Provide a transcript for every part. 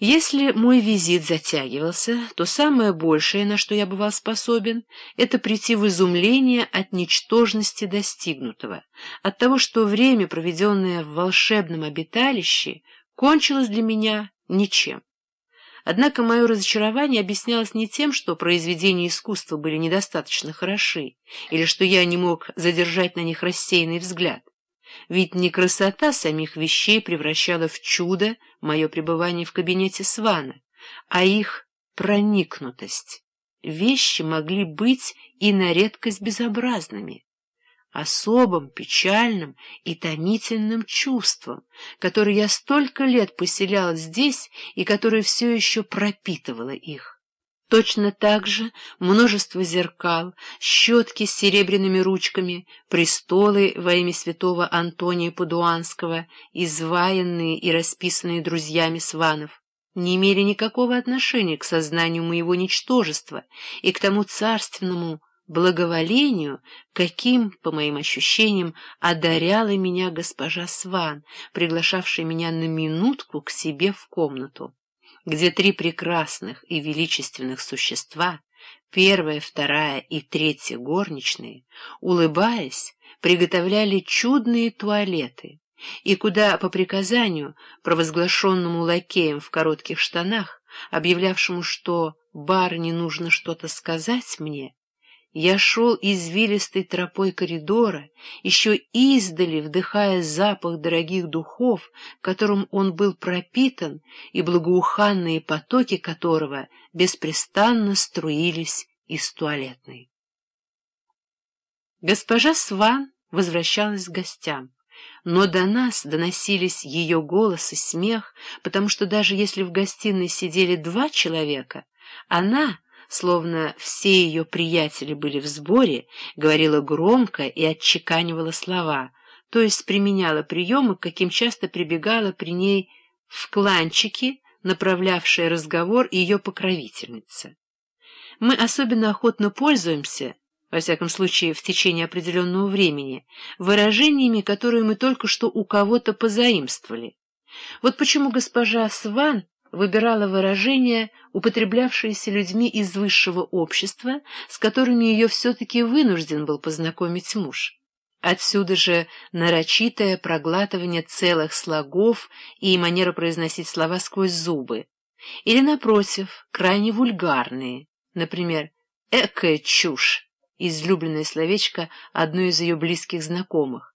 Если мой визит затягивался, то самое большее, на что я бывал способен, это прийти в изумление от ничтожности достигнутого, от того, что время, проведенное в волшебном обиталище, кончилось для меня ничем. Однако мое разочарование объяснялось не тем, что произведения искусства были недостаточно хороши, или что я не мог задержать на них рассеянный взгляд. Ведь не красота самих вещей превращала в чудо мое пребывание в кабинете Свана, а их проникнутость. Вещи могли быть и на редкость безобразными, особым, печальным и томительным чувством, которое я столько лет поселял здесь и которое все еще пропитывало их. Точно так же множество зеркал, щетки с серебряными ручками, престолы во имя святого Антония Падуанского, изваянные и расписанные друзьями Сванов, не имели никакого отношения к сознанию моего ничтожества и к тому царственному благоволению, каким, по моим ощущениям, одаряла меня госпожа Сван, приглашавшая меня на минутку к себе в комнату где три прекрасных и величественных существа, первая, вторая и третья горничные, улыбаясь, приготовляли чудные туалеты, и куда по приказанию, провозглашенному лакеем в коротких штанах, объявлявшему, что барыне нужно что-то сказать мне, я шел извилистой тропой коридора, еще издали вдыхая запах дорогих духов, которым он был пропитан, и благоуханные потоки которого беспрестанно струились из туалетной. Госпожа Сван возвращалась к гостям, но до нас доносились ее голос и смех, потому что даже если в гостиной сидели два человека, она словно все ее приятели были в сборе, говорила громко и отчеканивала слова, то есть применяла приемы, к каким часто прибегала при ней в кланчики, направлявшая разговор ее покровительница. Мы особенно охотно пользуемся, во всяком случае в течение определенного времени, выражениями, которые мы только что у кого-то позаимствовали. Вот почему госпожа Сван выбирала выражения, употреблявшиеся людьми из высшего общества, с которыми ее все-таки вынужден был познакомить муж. Отсюда же нарочитое проглатывание целых слогов и манера произносить слова сквозь зубы. Или, напротив, крайне вульгарные, например, «экая чушь», излюбленное словечко одной из ее близких знакомых,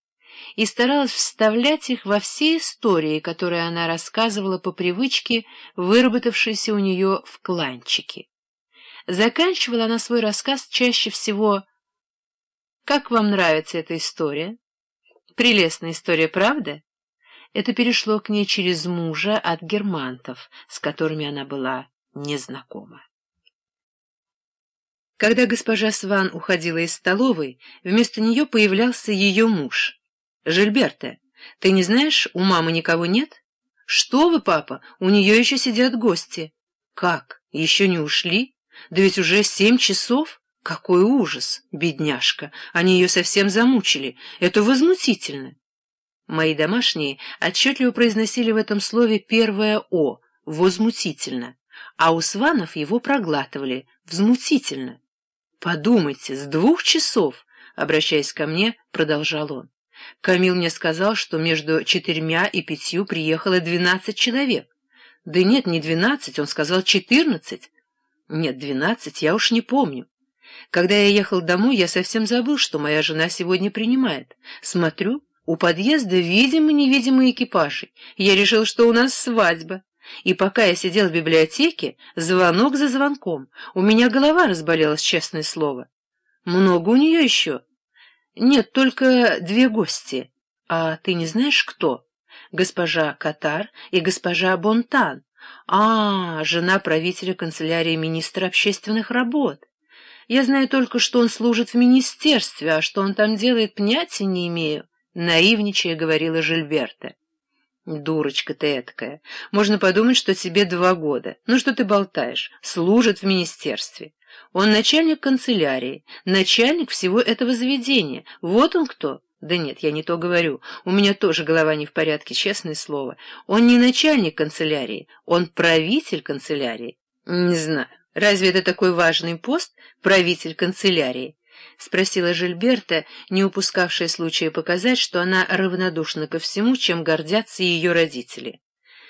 и старалась вставлять их во все истории, которые она рассказывала по привычке, выработавшейся у нее в кланчике. Заканчивала она свой рассказ чаще всего «Как вам нравится эта история?» «Прелестная история, правда?» Это перешло к ней через мужа от германтов, с которыми она была незнакома. Когда госпожа Сван уходила из столовой, вместо нее появлялся ее муж — «Жильберта, ты не знаешь, у мамы никого нет?» «Что вы, папа, у нее еще сидят гости». «Как, еще не ушли? Да ведь уже семь часов?» «Какой ужас, бедняжка! Они ее совсем замучили. Это возмутительно!» Мои домашние отчетливо произносили в этом слове первое «о» — «возмутительно», а у Сванов его проглатывали «взмутительно». «Подумайте, с двух часов!» — обращаясь ко мне, продолжал он. Камил мне сказал, что между четырьмя и пятью приехало двенадцать человек. Да нет, не двенадцать, он сказал четырнадцать. Нет, двенадцать, я уж не помню. Когда я ехал домой, я совсем забыл, что моя жена сегодня принимает. Смотрю, у подъезда видимо-невидимые экипажи. Я решил, что у нас свадьба. И пока я сидел в библиотеке, звонок за звонком. У меня голова разболелась, честное слово. Много у нее еще. Нет, только две гости. А ты не знаешь, кто? Госпожа Катар и госпожа Бонтан. А, жена правителя канцелярии министра общественных работ. Я знаю только, что он служит в министерстве, а что он там делает, понятия не имею, — наивничая говорила Жильберта. Дурочка ты эткая. Можно подумать, что тебе два года. Ну что ты болтаешь? Служит в министерстве. Он начальник канцелярии, начальник всего этого заведения. Вот он кто. Да нет, я не то говорю. У меня тоже голова не в порядке, честное слово. Он не начальник канцелярии, он правитель канцелярии. Не знаю, разве это такой важный пост, правитель канцелярии? — спросила Жильберта, не упускавшая случая показать, что она равнодушна ко всему, чем гордятся ее родители.